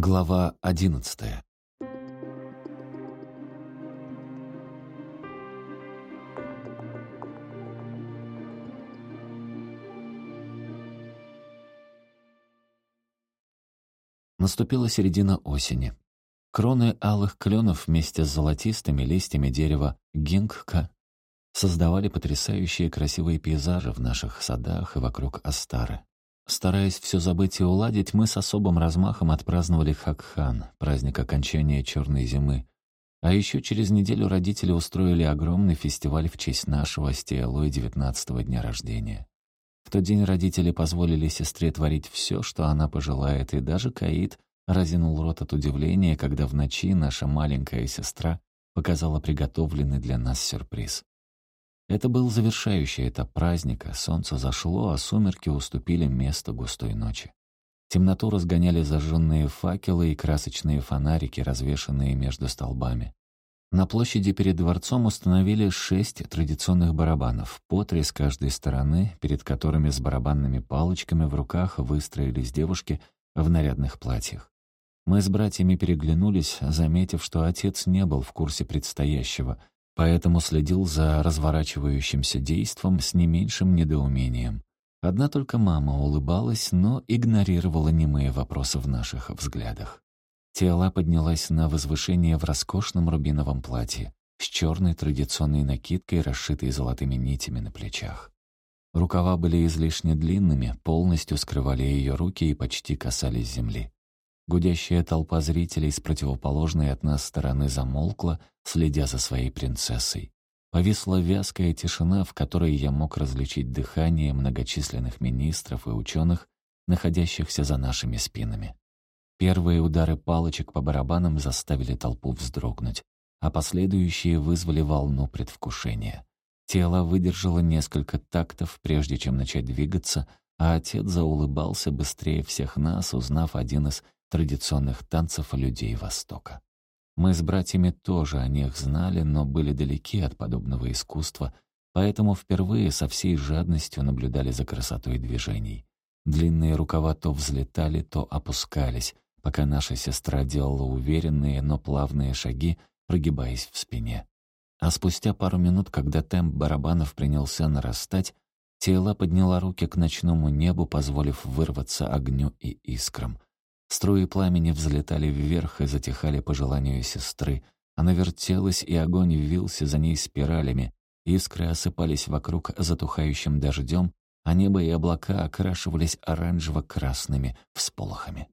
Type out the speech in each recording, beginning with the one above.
Глава одиннадцатая. Наступила середина осени. Кроны алых кленов вместе с золотистыми листьями дерева гингка создавали потрясающие красивые пейзажи в наших садах и вокруг Астары. Стараясь все забыть и уладить, мы с особым размахом отпраздновали Хакхан, праздник окончания черной зимы. А еще через неделю родители устроили огромный фестиваль в честь нашего с девятнадцатого дня рождения. В тот день родители позволили сестре творить все, что она пожелает, и даже Каид разинул рот от удивления, когда в ночи наша маленькая сестра показала приготовленный для нас сюрприз. Это был завершающий этап праздника, солнце зашло, а сумерки уступили место густой ночи. Темноту разгоняли зажженные факелы и красочные фонарики, развешанные между столбами. На площади перед дворцом установили шесть традиционных барабанов, по три с каждой стороны, перед которыми с барабанными палочками в руках выстроились девушки в нарядных платьях. Мы с братьями переглянулись, заметив, что отец не был в курсе предстоящего, поэтому следил за разворачивающимся действом с не меньшим недоумением. Одна только мама улыбалась, но игнорировала немые вопросы в наших взглядах. Тиала поднялась на возвышение в роскошном рубиновом платье с черной традиционной накидкой, расшитой золотыми нитями на плечах. Рукава были излишне длинными, полностью скрывали ее руки и почти касались земли. Гудящая толпа зрителей с противоположной от нас стороны замолкла, следя за своей принцессой. Повисла вязкая тишина, в которой я мог различить дыхание многочисленных министров и ученых, находящихся за нашими спинами. Первые удары палочек по барабанам заставили толпу вздрогнуть, а последующие вызвали волну предвкушения. Тело выдержало несколько тактов, прежде чем начать двигаться, а отец заулыбался быстрее всех нас, узнав один из традиционных танцев людей Востока. Мы с братьями тоже о них знали, но были далеки от подобного искусства, поэтому впервые со всей жадностью наблюдали за красотой движений. Длинные рукава то взлетали, то опускались, пока наша сестра делала уверенные, но плавные шаги, прогибаясь в спине. А спустя пару минут, когда темп барабанов принялся нарастать, Тела подняла руки к ночному небу, позволив вырваться огню и искрам. Струи пламени взлетали вверх и затихали по желанию сестры. Она вертелась, и огонь вился за ней спиралями. Искры осыпались вокруг затухающим дождем, а небо и облака окрашивались оранжево-красными всполохами.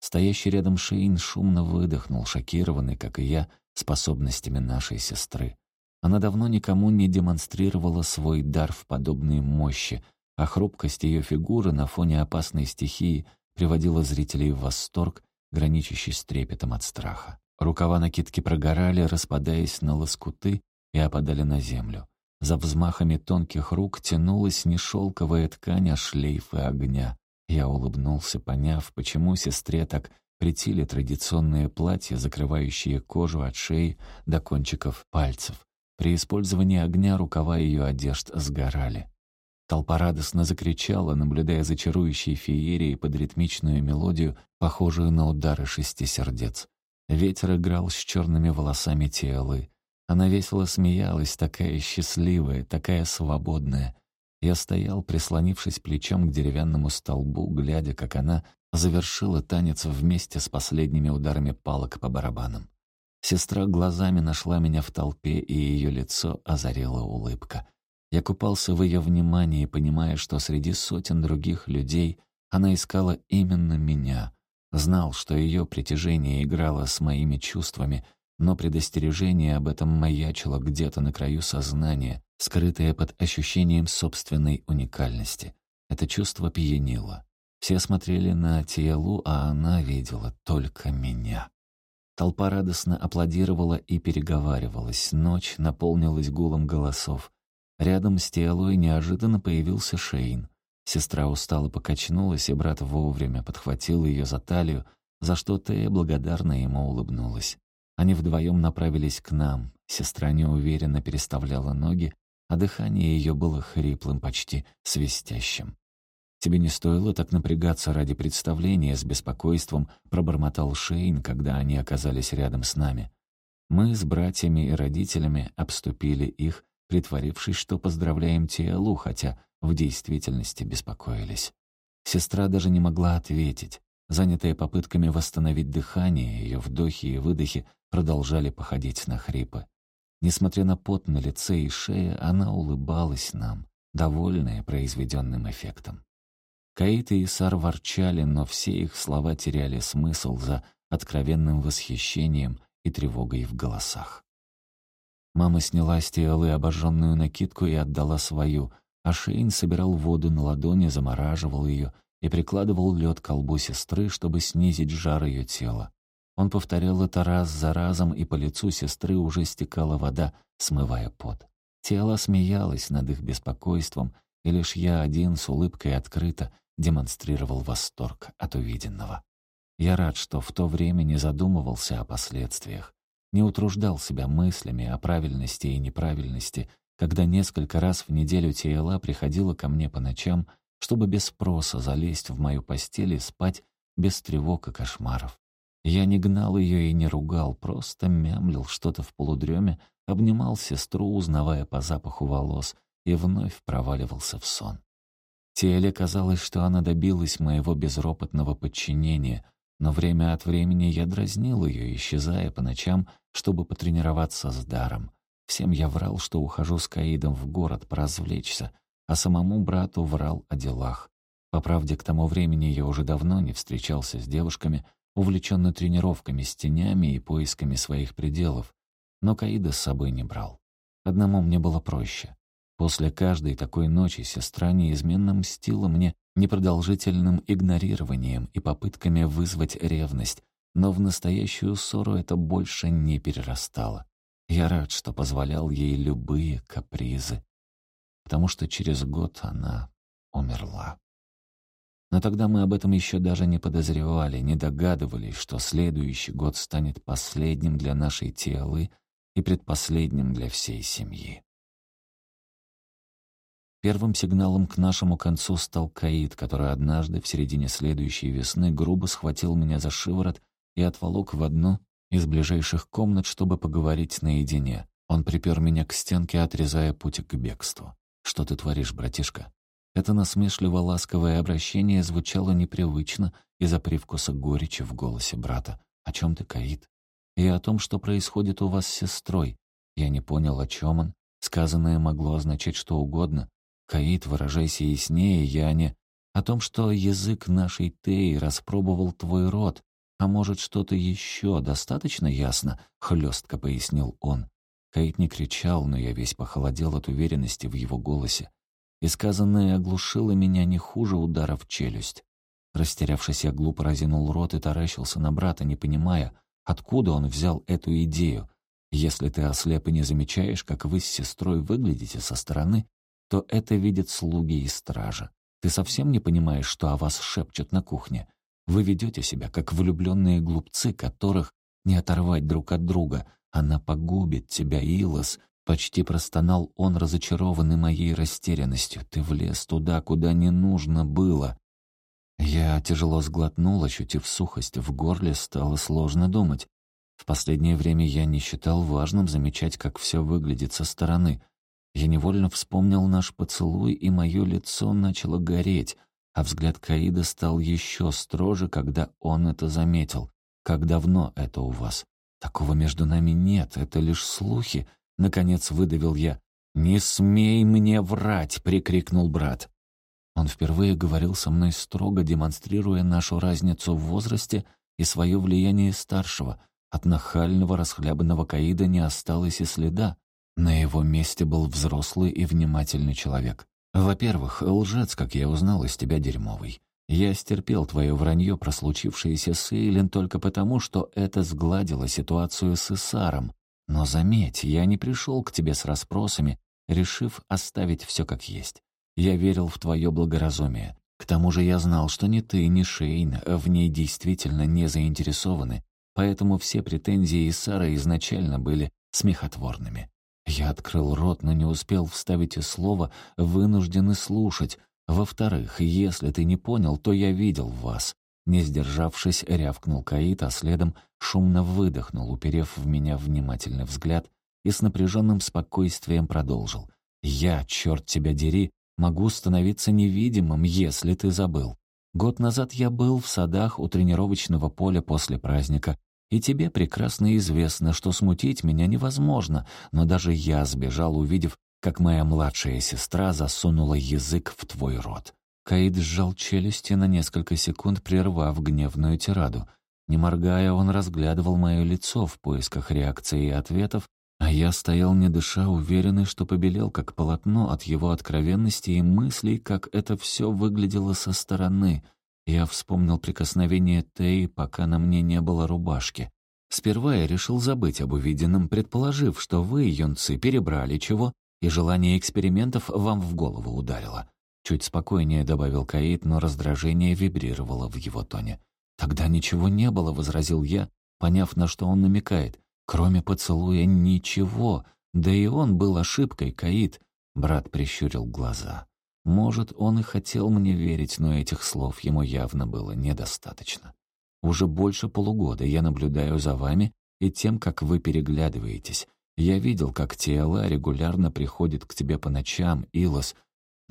Стоящий рядом Шейн шумно выдохнул, шокированный, как и я, способностями нашей сестры. Она давно никому не демонстрировала свой дар в подобной мощи, а хрупкость ее фигуры на фоне опасной стихии приводила зрителей в восторг, граничащий с трепетом от страха. Рукава накидки прогорали, распадаясь на лоскуты и опадали на землю. За взмахами тонких рук тянулась не шелковая ткань, а шлейфы огня. Я улыбнулся, поняв, почему сестре так притили традиционные платья, закрывающие кожу от шеи до кончиков пальцев. При использовании огня рукава ее одежд сгорали. Толпа радостно закричала, наблюдая за чарующей феерией под ритмичную мелодию, похожую на удары шести сердец. Ветер играл с черными волосами Тиэлы. Она весело смеялась, такая счастливая, такая свободная. Я стоял, прислонившись плечом к деревянному столбу, глядя, как она завершила танец вместе с последними ударами палок по барабанам. Сестра глазами нашла меня в толпе, и ее лицо озарила улыбка. Я купался в ее внимании, понимая, что среди сотен других людей она искала именно меня. Знал, что ее притяжение играло с моими чувствами, но предостережение об этом маячило где-то на краю сознания, скрытое под ощущением собственной уникальности. Это чувство пьянило. Все смотрели на Тиелу, а она видела только меня. Толпа радостно аплодировала и переговаривалась. Ночь наполнилась гулом голосов. Рядом с Тиалой неожиданно появился Шейн. Сестра устало покачнулась, и брат вовремя подхватил ее за талию, за что Тея благодарно ему улыбнулась. Они вдвоем направились к нам. Сестра неуверенно переставляла ноги, а дыхание ее было хриплым, почти свистящим. «Тебе не стоило так напрягаться ради представления», — с беспокойством пробормотал Шейн, когда они оказались рядом с нами. Мы с братьями и родителями обступили их, притворившись, что поздравляем Тиэлу, хотя в действительности беспокоились. Сестра даже не могла ответить. Занятая попытками восстановить дыхание, ее вдохи и выдохи продолжали походить на хрипы. Несмотря на пот на лице и шее, она улыбалась нам, довольная произведенным эффектом. Каит и Исар ворчали, но все их слова теряли смысл за откровенным восхищением и тревогой в голосах. Мама сняла с Тиэлы обожженную накидку и отдала свою, а Шейн собирал воду на ладони, замораживал ее и прикладывал лед к колбу сестры, чтобы снизить жар ее тела. Он повторял это раз за разом, и по лицу сестры уже стекала вода, смывая пот. Тело смеялось над их беспокойством, и лишь я один с улыбкой открыто демонстрировал восторг от увиденного. Я рад, что в то время не задумывался о последствиях, не утруждал себя мыслями о правильности и неправильности, когда несколько раз в неделю Тиэла приходила ко мне по ночам, чтобы без спроса залезть в мою постель и спать без тревог и кошмаров. Я не гнал ее и не ругал, просто мямлил что-то в полудреме, обнимал сестру, узнавая по запаху волос, и вновь проваливался в сон. Теле казалось, что она добилась моего безропотного подчинения, но время от времени я дразнил ее, исчезая по ночам, чтобы потренироваться с даром. Всем я врал, что ухожу с Каидом в город поразвлечься, а самому брату врал о делах. По правде, к тому времени я уже давно не встречался с девушками, увлеченный тренировками с тенями и поисками своих пределов, но Каида с собой не брал. Одному мне было проще. После каждой такой ночи сестра неизменно мстила мне непродолжительным игнорированием и попытками вызвать ревность, но в настоящую ссору это больше не перерастало. Я рад, что позволял ей любые капризы, потому что через год она умерла. Но тогда мы об этом еще даже не подозревали, не догадывались, что следующий год станет последним для нашей телы и предпоследним для всей семьи. Первым сигналом к нашему концу стал Каид, который однажды в середине следующей весны грубо схватил меня за шиворот и отволок в одну из ближайших комнат, чтобы поговорить наедине. Он припер меня к стенке, отрезая путь к бегству. «Что ты творишь, братишка?» Это насмешливо-ласковое обращение звучало непривычно из-за привкуса горечи в голосе брата. «О чем ты, Каид?» «И о том, что происходит у вас с сестрой». Я не понял, о чем он. Сказанное могло означать что угодно, Каид, выражайся яснее, я не... О том, что язык нашей Теи распробовал твой род, а может, что-то еще достаточно ясно, хлестко пояснил он. Каид не кричал, но я весь похолодел от уверенности в его голосе. И сказанное оглушило меня не хуже удара в челюсть. Растерявшись, я глупо разинул рот и таращился на брата, не понимая, откуда он взял эту идею. Если ты ослеп и не замечаешь, как вы с сестрой выглядите со стороны, то это видят слуги и стража. Ты совсем не понимаешь, что о вас шепчут на кухне. Вы ведете себя, как влюбленные глупцы, которых не оторвать друг от друга. Она погубит тебя, Илос. Почти простонал он, разочарованный моей растерянностью. Ты влез туда, куда не нужно было. Я тяжело сглотнул, ощутив сухость в горле, стало сложно думать. В последнее время я не считал важным замечать, как все выглядит со стороны — я невольно вспомнил наш поцелуй, и мое лицо начало гореть, а взгляд Каида стал еще строже, когда он это заметил. «Как давно это у вас?» «Такого между нами нет, это лишь слухи», — наконец выдавил я. «Не смей мне врать!» — прикрикнул брат. Он впервые говорил со мной строго, демонстрируя нашу разницу в возрасте и свое влияние старшего. От нахального, расхлябанного Каида не осталось и следа. На его месте был взрослый и внимательный человек. Во-первых, лжец, как я узнал, из тебя дерьмовый. Я стерпел твое вранье про случившееся с Эйлин только потому, что это сгладило ситуацию с Исаром. Но заметь, я не пришел к тебе с расспросами, решив оставить все как есть. Я верил в твое благоразумие. К тому же я знал, что ни ты, ни Шейн в ней действительно не заинтересованы, поэтому все претензии Исара изначально были смехотворными. Я открыл рот, но не успел вставить и слово, вынуждены слушать. Во-вторых, если ты не понял, то я видел вас». Не сдержавшись, рявкнул Каит, а следом шумно выдохнул, уперев в меня внимательный взгляд, и с напряженным спокойствием продолжил. «Я, черт тебя дери, могу становиться невидимым, если ты забыл. Год назад я был в садах у тренировочного поля после праздника, и тебе прекрасно известно, что смутить меня невозможно, но даже я сбежал, увидев, как моя младшая сестра засунула язык в твой рот. Каид сжал челюсти на несколько секунд, прервав гневную тираду. Не моргая, он разглядывал мое лицо в поисках реакции и ответов, а я стоял не дыша, уверенный, что побелел как полотно от его откровенности и мыслей, как это все выглядело со стороны. Я вспомнил прикосновение Тей, пока на мне не было рубашки. Сперва я решил забыть об увиденном, предположив, что вы, юнцы, перебрали чего, и желание экспериментов вам в голову ударило. Чуть спокойнее добавил Каид, но раздражение вибрировало в его тоне. «Тогда ничего не было», — возразил я, поняв, на что он намекает. «Кроме поцелуя ничего. Да и он был ошибкой, Каид». Брат прищурил глаза. Может, он и хотел мне верить, но этих слов ему явно было недостаточно. Уже больше полугода я наблюдаю за вами и тем, как вы переглядываетесь. Я видел, как Тиэла регулярно приходит к тебе по ночам, Илос,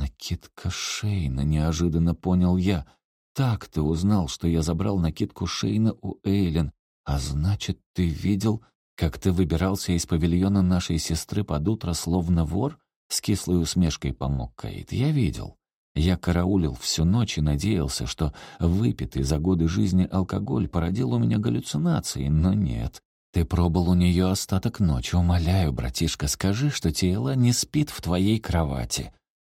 «Накидка Шейна», — неожиданно понял я. «Так ты узнал, что я забрал накидку Шейна у Эйлен. А значит, ты видел, как ты выбирался из павильона нашей сестры под утро, словно вор?» С кислой усмешкой помог Каид. «Я видел. Я караулил всю ночь и надеялся, что выпитый за годы жизни алкоголь породил у меня галлюцинации, но нет. Ты пробыл у нее остаток ночи. Умоляю, братишка, скажи, что тело не спит в твоей кровати».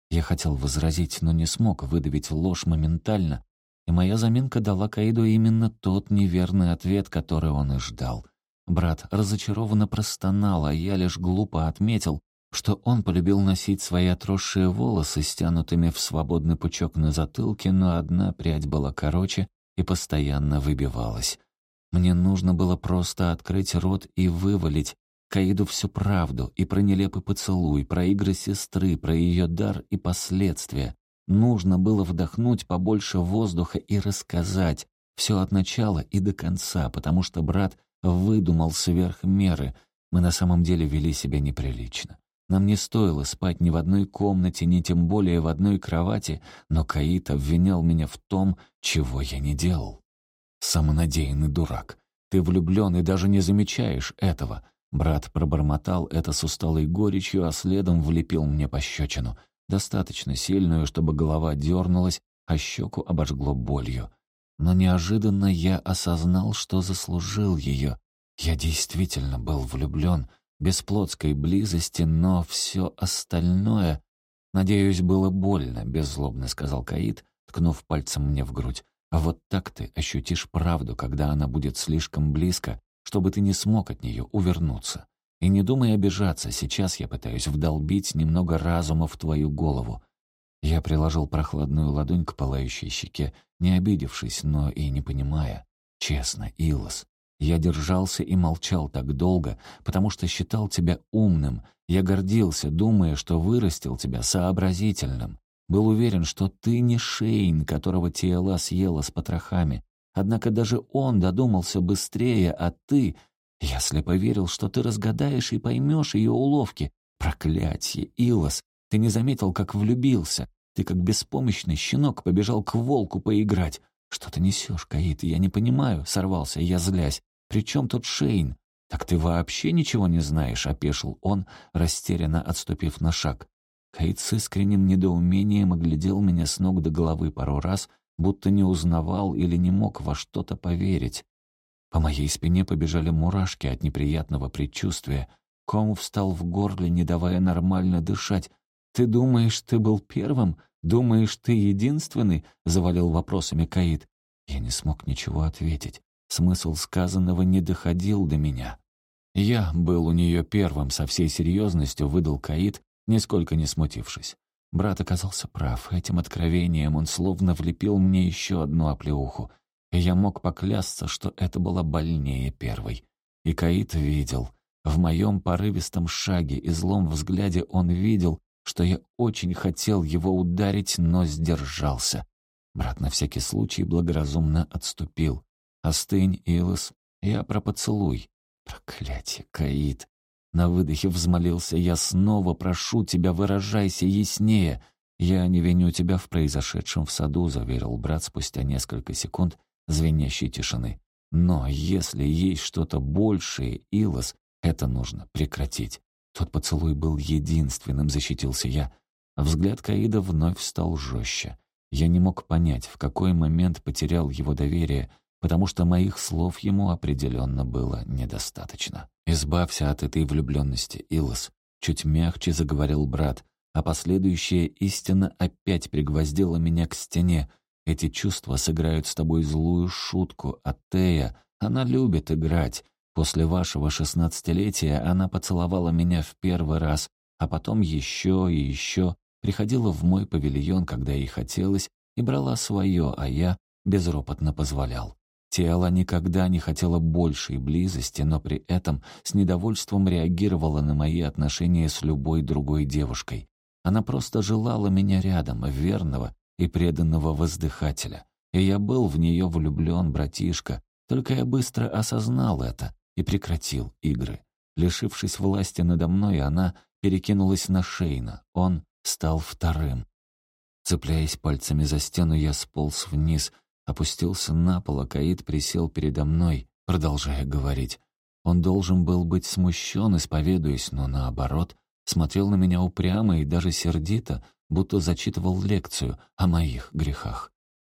Я хотел возразить, но не смог выдавить ложь моментально, и моя заминка дала Каиду именно тот неверный ответ, который он и ждал. Брат разочарованно простонал, а я лишь глупо отметил, что он полюбил носить свои отросшие волосы, стянутыми в свободный пучок на затылке, но одна прядь была короче и постоянно выбивалась. Мне нужно было просто открыть рот и вывалить, Каиду всю правду и про нелепый поцелуй, про игры сестры, про ее дар и последствия. Нужно было вдохнуть побольше воздуха и рассказать все от начала и до конца, потому что брат выдумал сверх меры. Мы на самом деле вели себя неприлично. Нам не стоило спать ни в одной комнате, ни тем более в одной кровати, но Каид обвинял меня в том, чего я не делал. Самонадеянный дурак. Ты влюблен и даже не замечаешь этого. Брат пробормотал это с усталой горечью, а следом влепил мне пощечину. Достаточно сильную, чтобы голова дернулась, а щеку обожгло болью. Но неожиданно я осознал, что заслужил ее. Я действительно был влюблен, без плотской близости, но все остальное... «Надеюсь, было больно», — беззлобно сказал Каид, ткнув пальцем мне в грудь. «А вот так ты ощутишь правду, когда она будет слишком близко, чтобы ты не смог от нее увернуться. И не думай обижаться, сейчас я пытаюсь вдолбить немного разума в твою голову. Я приложил прохладную ладонь к пылающей щеке, не обидевшись, но и не понимая. Честно, Илос, я держался и молчал так долго, потому что считал тебя умным. Я гордился, думая, что вырастил тебя сообразительным. Был уверен, что ты не Шейн, которого Тиэла съела с потрохами, Однако даже он додумался быстрее, а ты... Я слепо верил, что ты разгадаешь и поймешь ее уловки. Проклятье, Илос, ты не заметил, как влюбился. Ты, как беспомощный щенок, побежал к волку поиграть. Что ты несешь, Каит, я не понимаю, сорвался я, злясь. При чем тут Шейн? Так ты вообще ничего не знаешь, опешил он, растерянно отступив на шаг. Каит с искренним недоумением оглядел меня с ног до головы пару раз, будто не узнавал или не мог во что-то поверить. По моей спине побежали мурашки от неприятного предчувствия. Ком встал в горле, не давая нормально дышать. «Ты думаешь, ты был первым? Думаешь, ты единственный?» — завалил вопросами Каид. Я не смог ничего ответить. Смысл сказанного не доходил до меня. Я был у нее первым, со всей серьезностью выдал Каид, нисколько не смутившись. Брат оказался прав. Этим откровением он словно влепил мне еще одну оплеуху. И я мог поклясться, что это было больнее первой. И Каит видел. В моем порывистом шаге и злом взгляде он видел, что я очень хотел его ударить, но сдержался. Брат на всякий случай благоразумно отступил. «Остынь, Илос, я про поцелуй». «Проклятие, Каид!» На выдохе взмолился я снова, прошу тебя, выражайся яснее. Я не виню тебя в произошедшем в саду, заверил брат спустя несколько секунд звенящей тишины. Но если есть что-то большее, Илос, это нужно прекратить. Тот поцелуй был единственным, защитился я. Взгляд Каида вновь стал жестче. Я не мог понять, в какой момент потерял его доверие, потому что моих слов ему определенно было недостаточно. «Избавься от этой влюбленности, Илос», — чуть мягче заговорил брат, а последующая истина опять пригвоздила меня к стене. Эти чувства сыграют с тобой злую шутку, а Тея, она любит играть. После вашего шестнадцатилетия она поцеловала меня в первый раз, а потом еще и еще, приходила в мой павильон, когда ей хотелось, и брала свое, а я безропотно позволял. Тело никогда не хотело большей близости, но при этом с недовольством реагировало на мои отношения с любой другой девушкой. Она просто желала меня рядом, верного и преданного воздыхателя. И я был в нее влюблен, братишка, только я быстро осознал это и прекратил игры. Лишившись власти надо мной, она перекинулась на Шейна. Он стал вторым. Цепляясь пальцами за стену, я сполз вниз — Опустился на пол, а Каид присел передо мной, продолжая говорить. Он должен был быть смущен, исповедуясь, но наоборот, смотрел на меня упрямо и даже сердито, будто зачитывал лекцию о моих грехах.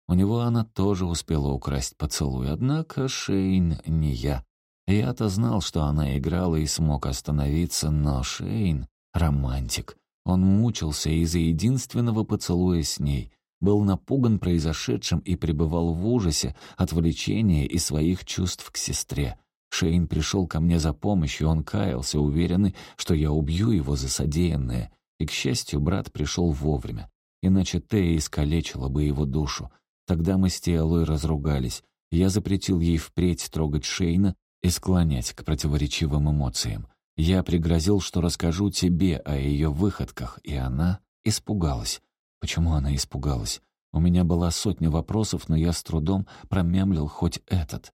У него она тоже успела украсть поцелуй, однако Шейн не я. Я-то знал, что она играла и смог остановиться, но Шейн — романтик. Он мучился из-за единственного поцелуя с ней, был напуган произошедшим и пребывал в ужасе от влечения и своих чувств к сестре. Шейн пришел ко мне за помощью, он каялся, уверенный, что я убью его за содеянное. И, к счастью, брат пришел вовремя. Иначе Тея искалечила бы его душу. Тогда мы с Теолой разругались. Я запретил ей впредь трогать Шейна и склонять к противоречивым эмоциям. Я пригрозил, что расскажу тебе о ее выходках, и она испугалась. Почему она испугалась? У меня была сотня вопросов, но я с трудом промямлил хоть этот.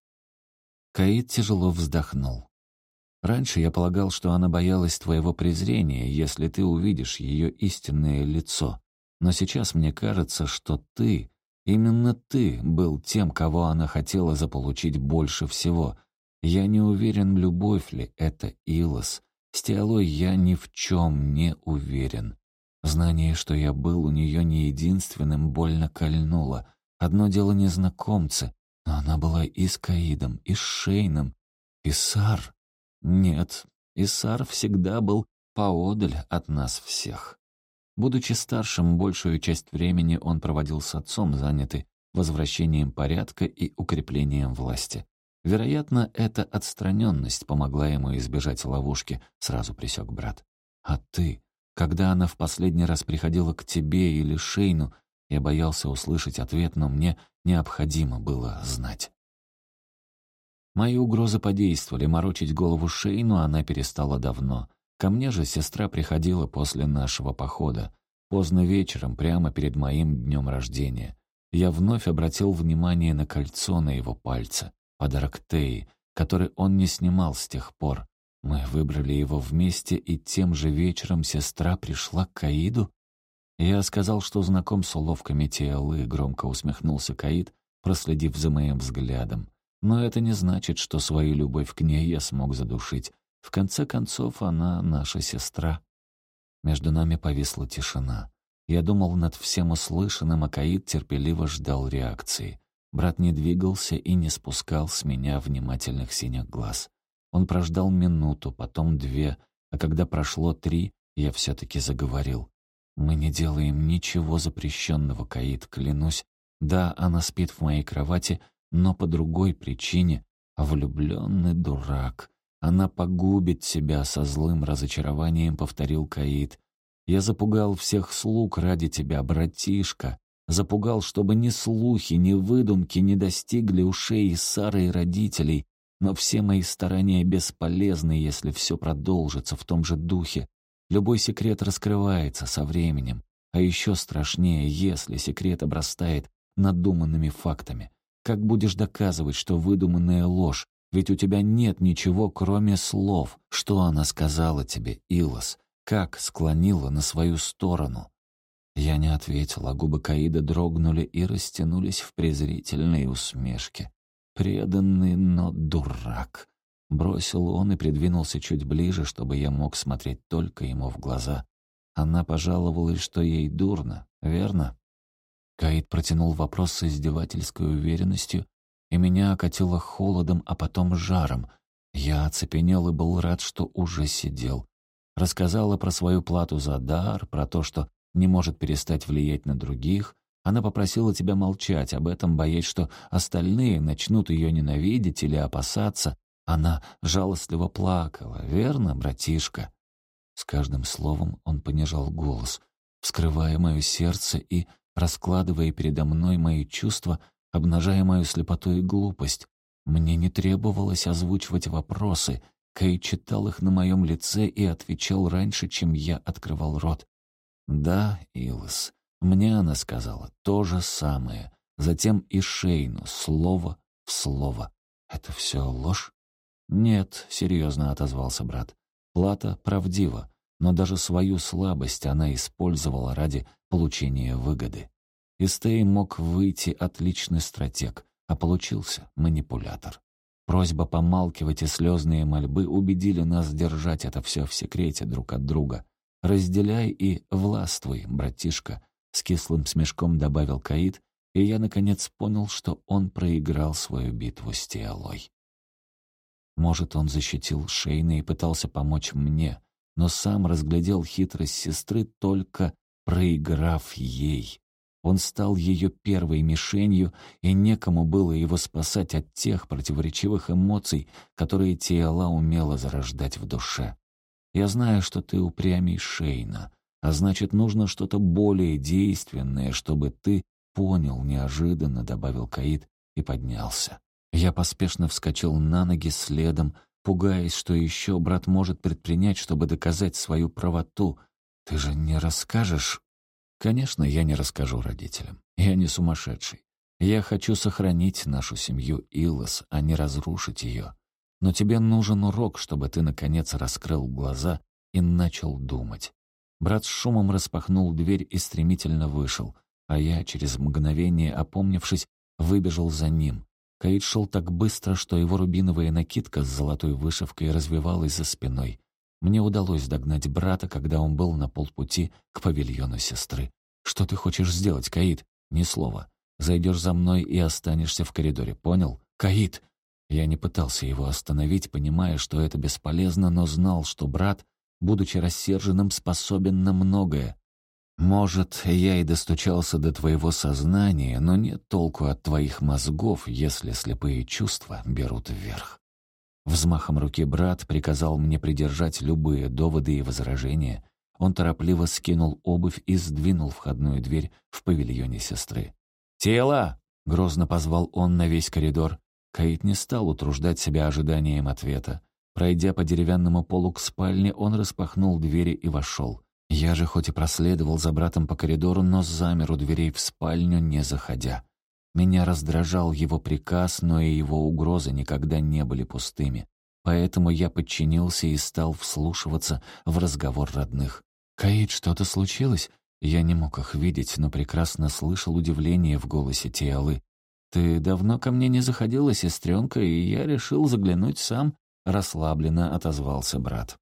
Каид тяжело вздохнул. «Раньше я полагал, что она боялась твоего презрения, если ты увидишь ее истинное лицо. Но сейчас мне кажется, что ты, именно ты, был тем, кого она хотела заполучить больше всего. Я не уверен, любовь ли это Илос. С Теолой я ни в чем не уверен. Знание, что я был у нее не единственным, больно кольнуло. Одно дело незнакомцы, но она была и с Каидом, и с Шейном, и Сар. Нет, Исар всегда был поодаль от нас всех. Будучи старшим, большую часть времени он проводил с отцом, занятый возвращением порядка и укреплением власти. Вероятно, эта отстраненность помогла ему избежать ловушки, сразу присек брат. А ты? Когда она в последний раз приходила к тебе или Шейну, я боялся услышать ответ, но мне необходимо было знать. Мои угрозы подействовали, морочить голову Шейну она перестала давно. Ко мне же сестра приходила после нашего похода, поздно вечером, прямо перед моим днем рождения. Я вновь обратил внимание на кольцо на его пальце, подарок Теи, который он не снимал с тех пор. Мы выбрали его вместе, и тем же вечером сестра пришла к Каиду. Я сказал, что знаком с уловками Тиалы, громко усмехнулся Каид, проследив за моим взглядом. Но это не значит, что свою любовь к ней я смог задушить. В конце концов, она наша сестра. Между нами повисла тишина. Я думал над всем услышанным, а Каид терпеливо ждал реакции. Брат не двигался и не спускал с меня внимательных синих глаз. Он прождал минуту, потом две, а когда прошло три, я все-таки заговорил. «Мы не делаем ничего запрещенного, Каид, клянусь. Да, она спит в моей кровати, но по другой причине. Влюбленный дурак. Она погубит себя со злым разочарованием», — повторил Каид. «Я запугал всех слуг ради тебя, братишка. Запугал, чтобы ни слухи, ни выдумки не достигли ушей Сары и родителей, но все мои старания бесполезны, если все продолжится в том же духе. Любой секрет раскрывается со временем. А еще страшнее, если секрет обрастает надуманными фактами. Как будешь доказывать, что выдуманная ложь? Ведь у тебя нет ничего, кроме слов. Что она сказала тебе, Илос? Как склонила на свою сторону? Я не ответил, а губы Каида дрогнули и растянулись в презрительные усмешки. Преданный, но дурак. Бросил он и придвинулся чуть ближе, чтобы я мог смотреть только ему в глаза. Она пожаловалась, что ей дурно, верно? Каид протянул вопрос с издевательской уверенностью, и меня окатило холодом, а потом жаром. Я оцепенел и был рад, что уже сидел. Рассказала про свою плату за дар, про то, что не может перестать влиять на других. Она попросила тебя молчать об этом, боясь, что остальные начнут ее ненавидеть или опасаться. Она жалостливо плакала, верно, братишка?» С каждым словом он понижал голос, вскрывая мое сердце и раскладывая передо мной мои чувства, обнажая мою слепоту и глупость. Мне не требовалось озвучивать вопросы. Кей читал их на моем лице и отвечал раньше, чем я открывал рот. «Да, Илос, мне она сказала то же самое. Затем и Шейну, слово в слово. Это все ложь?» «Нет», — серьезно отозвался брат. «Плата правдива, но даже свою слабость она использовала ради получения выгоды. Истей мог выйти отличный стратег, а получился манипулятор. Просьба помалкивать и слезные мольбы убедили нас держать это все в секрете друг от друга. «Разделяй и властвуй, братишка», — с кислым смешком добавил Каид, и я, наконец, понял, что он проиграл свою битву с Тиалой. Может, он защитил Шейна и пытался помочь мне, но сам разглядел хитрость сестры, только проиграв ей. Он стал ее первой мишенью, и некому было его спасать от тех противоречивых эмоций, которые Тиала умела зарождать в душе. Я знаю, что ты упрямей Шейна, а значит, нужно что-то более действенное, чтобы ты понял неожиданно», — добавил Каид и поднялся. Я поспешно вскочил на ноги следом, пугаясь, что еще брат может предпринять, чтобы доказать свою правоту. «Ты же не расскажешь?» «Конечно, я не расскажу родителям. Я не сумасшедший. Я хочу сохранить нашу семью Илос, а не разрушить ее. Но тебе нужен урок, чтобы ты, наконец, раскрыл глаза и начал думать. Брат с шумом распахнул дверь и стремительно вышел, а я, через мгновение опомнившись, выбежал за ним. Каид шел так быстро, что его рубиновая накидка с золотой вышивкой развивалась за спиной. Мне удалось догнать брата, когда он был на полпути к павильону сестры. «Что ты хочешь сделать, Каид?» «Ни слова. Зайдешь за мной и останешься в коридоре, понял?» «Каид!» Я не пытался его остановить, понимая, что это бесполезно, но знал, что брат, будучи рассерженным, способен на многое. Может, я и достучался до твоего сознания, но нет толку от твоих мозгов, если слепые чувства берут вверх. Взмахом руки брат приказал мне придержать любые доводы и возражения. Он торопливо скинул обувь и сдвинул входную дверь в павильоне сестры. «Тело!» — грозно позвал он на весь коридор. Каит не стал утруждать себя ожиданием ответа. Пройдя по деревянному полу к спальне, он распахнул двери и вошел. Я же хоть и проследовал за братом по коридору, но замер у дверей в спальню, не заходя. Меня раздражал его приказ, но и его угрозы никогда не были пустыми. Поэтому я подчинился и стал вслушиваться в разговор родных. «Каид, что-то случилось?» Я не мог их видеть, но прекрасно слышал удивление в голосе Тиалы. «Ты давно ко мне не заходила, сестренка, и я решил заглянуть сам», — расслабленно отозвался брат.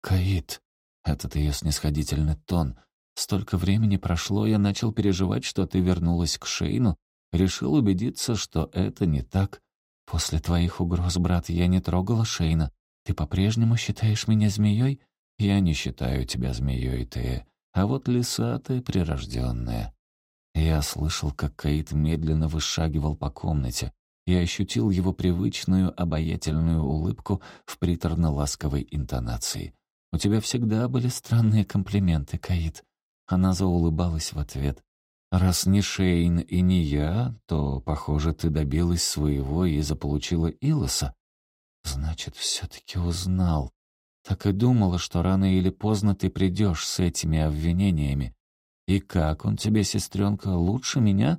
«Каид», — этот ее снисходительный тон, «столько времени прошло, я начал переживать, что ты вернулась к Шейну, решил убедиться, что это не так. После твоих угроз, брат, я не трогала Шейна. Ты по-прежнему считаешь меня змеей? Я не считаю тебя змеей, ты, а вот лиса ты прирожденная. Я слышал, как Каид медленно вышагивал по комнате и ощутил его привычную обаятельную улыбку в приторно-ласковой интонации. «У тебя всегда были странные комплименты, Каид». Она заулыбалась в ответ. «Раз не Шейн и не я, то, похоже, ты добилась своего и заполучила Илоса. Значит, все-таки узнал. Так и думала, что рано или поздно ты придешь с этими обвинениями. И как он тебе, сестренка, лучше меня?»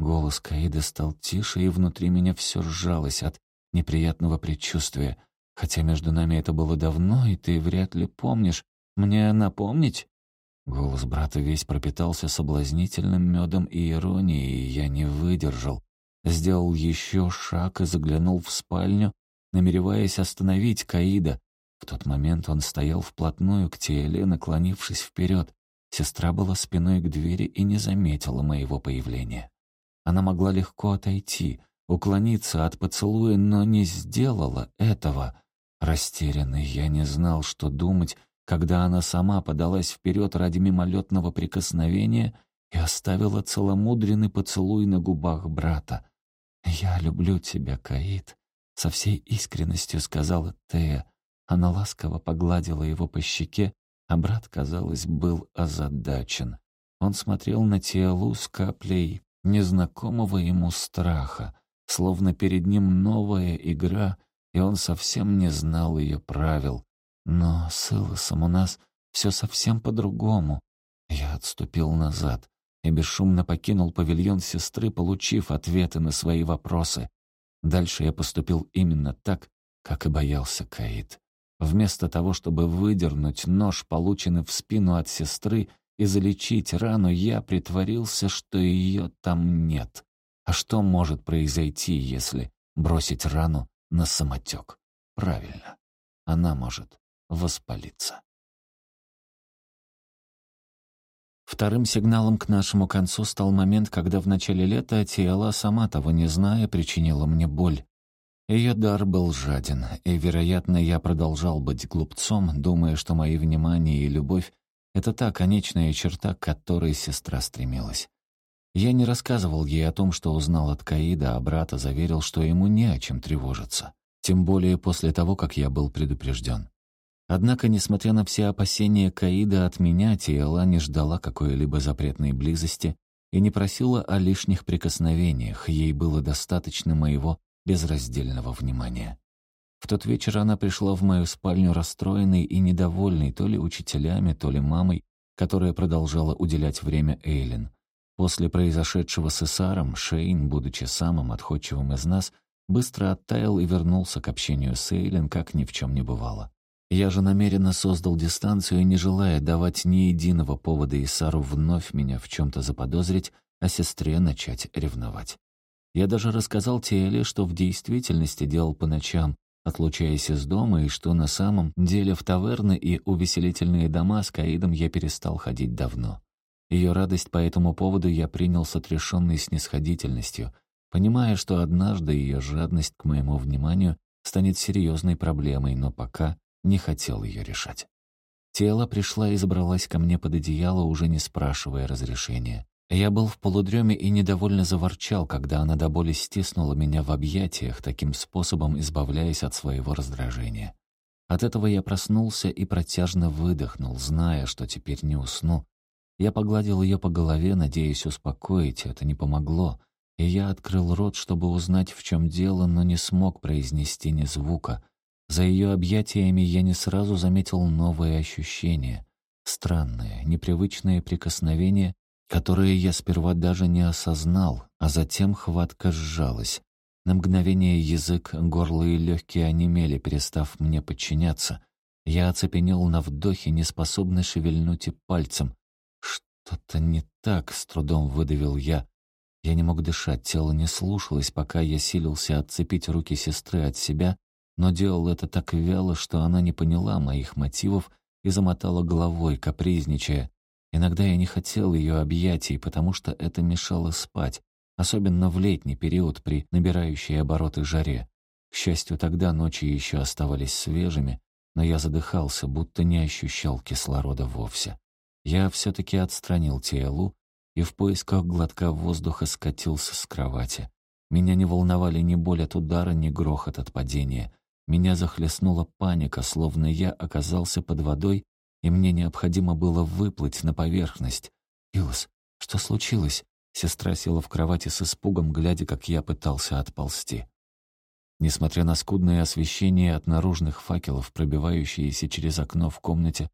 Голос Каида стал тише, и внутри меня все сжалось от неприятного предчувствия. Хотя между нами это было давно, и ты вряд ли помнишь. Мне напомнить? Голос брата весь пропитался соблазнительным медом и иронией, и я не выдержал. Сделал еще шаг и заглянул в спальню, намереваясь остановить Каида. В тот момент он стоял вплотную к Теле, наклонившись вперед. Сестра была спиной к двери и не заметила моего появления. Она могла легко отойти, уклониться от поцелуя, но не сделала этого. Растерянный я не знал, что думать, когда она сама подалась вперед ради мимолетного прикосновения и оставила целомудренный поцелуй на губах брата. «Я люблю тебя, Каид», — со всей искренностью сказала Тея. Она ласково погладила его по щеке, а брат, казалось, был озадачен. Он смотрел на Тиалу с каплей незнакомого ему страха, словно перед ним новая игра, и он совсем не знал ее правил. Но с Илосом у нас все совсем по-другому. Я отступил назад и бесшумно покинул павильон сестры, получив ответы на свои вопросы. Дальше я поступил именно так, как и боялся Каид. Вместо того, чтобы выдернуть нож, полученный в спину от сестры, и залечить рану, я притворился, что ее там нет. А что может произойти, если бросить рану на самотек? Правильно, она может воспалиться. Вторым сигналом к нашему концу стал момент, когда в начале лета Тиала, сама того не зная, причинила мне боль. Ее дар был жаден, и, вероятно, я продолжал быть глупцом, думая, что мои внимание и любовь это та конечная черта, к которой сестра стремилась. Я не рассказывал ей о том, что узнал от Каида, а брата заверил, что ему не о чем тревожиться. Тем более после того, как я был предупрежден. Однако, несмотря на все опасения Каида от меня, Тиэла не ждала какой-либо запретной близости и не просила о лишних прикосновениях, ей было достаточно моего безраздельного внимания. В тот вечер она пришла в мою спальню расстроенной и недовольной то ли учителями, то ли мамой, которая продолжала уделять время Эйлин. После произошедшего с Исаром, Шейн, будучи самым отходчивым из нас, быстро оттаял и вернулся к общению с Эйлин, как ни в чем не бывало. Я же намеренно создал дистанцию, не желая давать ни единого повода Исару вновь меня в чем-то заподозрить, а сестре начать ревновать. Я даже рассказал Тиэле, что в действительности делал по ночам, отлучаясь из дома, и что на самом деле в таверны и увеселительные дома с Каидом я перестал ходить давно. Ее радость по этому поводу я принял с отрешенной снисходительностью, понимая, что однажды ее жадность к моему вниманию станет серьезной проблемой, но пока не хотел ее решать. Тело пришла и забралась ко мне под одеяло, уже не спрашивая разрешения. Я был в полудреме и недовольно заворчал, когда она до боли стиснула меня в объятиях, таким способом избавляясь от своего раздражения. От этого я проснулся и протяжно выдохнул, зная, что теперь не усну. Я погладил ее по голове, надеясь успокоить, это не помогло, и я открыл рот, чтобы узнать, в чем дело, но не смог произнести ни звука. За ее объятиями я не сразу заметил новые ощущения. Странные, непривычные прикосновения, которые я сперва даже не осознал, а затем хватка сжалась. На мгновение язык, горло и легкие онемели, перестав мне подчиняться. Я оцепенел на вдохе, не способный шевельнуть и пальцем. «Что-то не так», — с трудом выдавил я. Я не мог дышать, тело не слушалось, пока я силился отцепить руки сестры от себя, но делал это так вяло, что она не поняла моих мотивов и замотала головой, капризничая. Иногда я не хотел ее объятий, потому что это мешало спать, особенно в летний период при набирающей обороты жаре. К счастью, тогда ночи еще оставались свежими, но я задыхался, будто не ощущал кислорода вовсе. Я все-таки отстранил Тиэлу и в поисках глотка воздуха скатился с кровати. Меня не волновали ни боль от удара, ни грохот от падения. Меня захлестнула паника, словно я оказался под водой и мне необходимо было выплыть на поверхность. «Илос, что случилось?» Сестра села в кровати с испугом, глядя, как я пытался отползти. Несмотря на скудное освещение от наружных факелов, пробивающиеся через окно в комнате,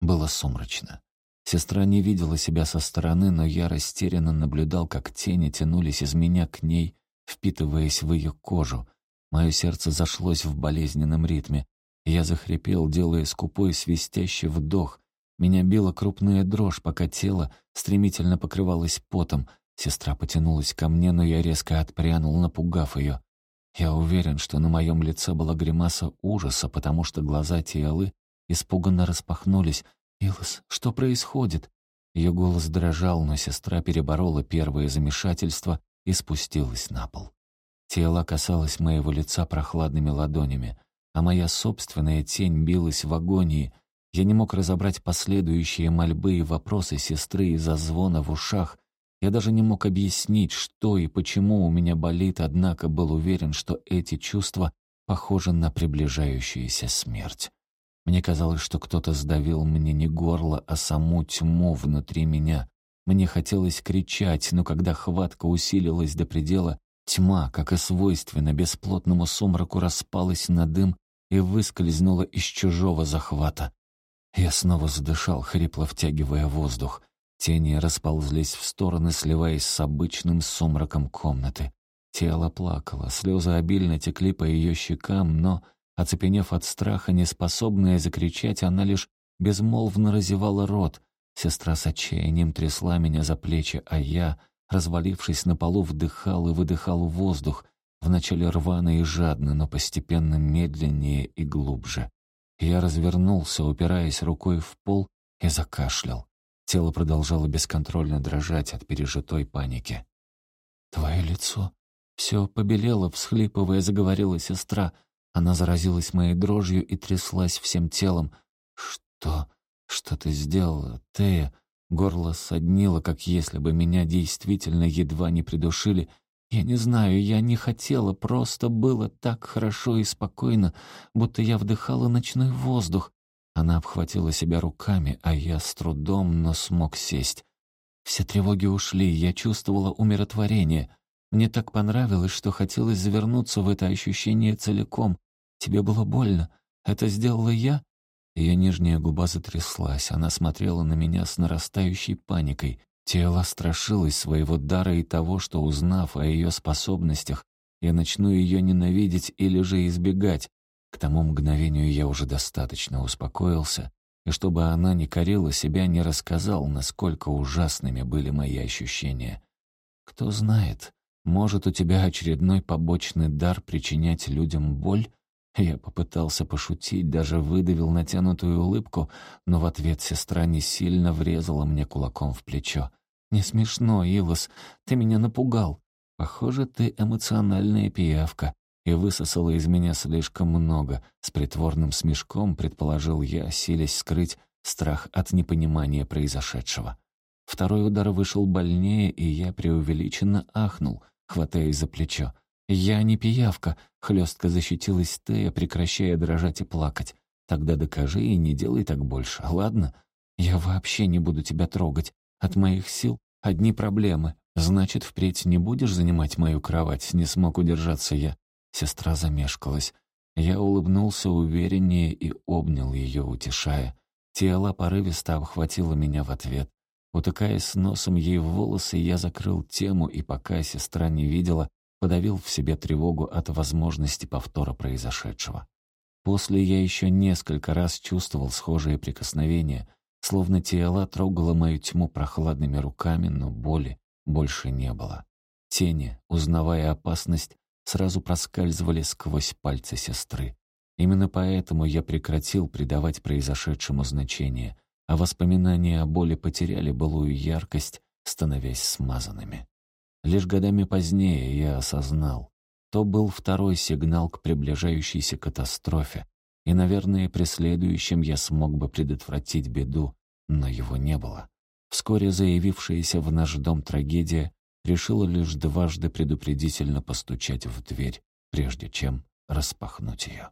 было сумрачно. Сестра не видела себя со стороны, но я растерянно наблюдал, как тени тянулись из меня к ней, впитываясь в ее кожу. Мое сердце зашлось в болезненном ритме. Я захрипел, делая скупой свистящий вдох. Меня била крупная дрожь, пока тело стремительно покрывалось потом. Сестра потянулась ко мне, но я резко отпрянул, напугав ее. Я уверен, что на моем лице была гримаса ужаса, потому что глаза Тиалы испуганно распахнулись. «Илос, что происходит?» Ее голос дрожал, но сестра переборола первое замешательство и спустилась на пол. Тело касалось моего лица прохладными ладонями, а моя собственная тень билась в агонии. Я не мог разобрать последующие мольбы и вопросы сестры из-за звона в ушах, я даже не мог объяснить, что и почему у меня болит, однако был уверен, что эти чувства похожи на приближающуюся смерть. Мне казалось, что кто-то сдавил мне не горло, а саму тьму внутри меня. Мне хотелось кричать, но когда хватка усилилась до предела, тьма, как и свойственно бесплотному сумраку, распалась на дым и выскользнула из чужого захвата. Я снова задышал, хрипло втягивая воздух. Тени расползлись в стороны, сливаясь с обычным сумраком комнаты. Тело плакало, слезы обильно текли по ее щекам, но, оцепенев от страха, неспособная закричать, она лишь безмолвно разевала рот. Сестра с отчаянием трясла меня за плечи, а я, развалившись на полу, вдыхал и выдыхал воздух, вначале рвано и жадно, но постепенно медленнее и глубже. Я развернулся, упираясь рукой в пол, и закашлял. Тело продолжало бесконтрольно дрожать от пережитой паники. «Твое лицо...» Все побелело, всхлипывая, заговорила сестра. Она заразилась моей дрожью и тряслась всем телом. «Что? Что ты сделала, Тея?» Горло соднило, как если бы меня действительно едва не придушили. Я не знаю, я не хотела, просто было так хорошо и спокойно, будто я вдыхала ночной воздух. Она обхватила себя руками, а я с трудом, но смог сесть. Все тревоги ушли, я чувствовала умиротворение. Мне так понравилось, что хотелось завернуться в это ощущение целиком. Тебе было больно. Это сделала я? Ее нижняя губа затряслась, она смотрела на меня с нарастающей паникой. Тело страшилось своего дара и того, что, узнав о ее способностях, я начну ее ненавидеть или же избегать. К тому мгновению я уже достаточно успокоился, и чтобы она не корила себя, не рассказал, насколько ужасными были мои ощущения. Кто знает, может, у тебя очередной побочный дар причинять людям боль? Я попытался пошутить, даже выдавил натянутую улыбку, но в ответ сестра не сильно врезала мне кулаком в плечо. «Не смешно, Илос, ты меня напугал. Похоже, ты эмоциональная пиявка и высосала из меня слишком много. С притворным смешком предположил я, силясь скрыть страх от непонимания произошедшего. Второй удар вышел больнее, и я преувеличенно ахнул, хватаясь за плечо. «Я не пиявка», — хлестко защитилась Тея, прекращая дрожать и плакать. «Тогда докажи и не делай так больше, ладно? Я вообще не буду тебя трогать. От моих сил одни проблемы. Значит, впредь не будешь занимать мою кровать?» Не смог удержаться я. Сестра замешкалась. Я улыбнулся увереннее и обнял ее, утешая. Тело порывисто обхватило меня в ответ. Утыкаясь носом ей в волосы, я закрыл тему, и пока сестра не видела, подавил в себе тревогу от возможности повтора произошедшего. После я еще несколько раз чувствовал схожие прикосновения, словно тело трогало мою тьму прохладными руками, но боли больше не было. Тени, узнавая опасность, сразу проскальзывали сквозь пальцы сестры. Именно поэтому я прекратил придавать произошедшему значение, а воспоминания о боли потеряли былую яркость, становясь смазанными. Лишь годами позднее я осознал, то был второй сигнал к приближающейся катастрофе, и, наверное, при следующем я смог бы предотвратить беду, но его не было. Вскоре заявившаяся в наш дом трагедия решила лишь дважды предупредительно постучать в дверь, прежде чем распахнуть ее.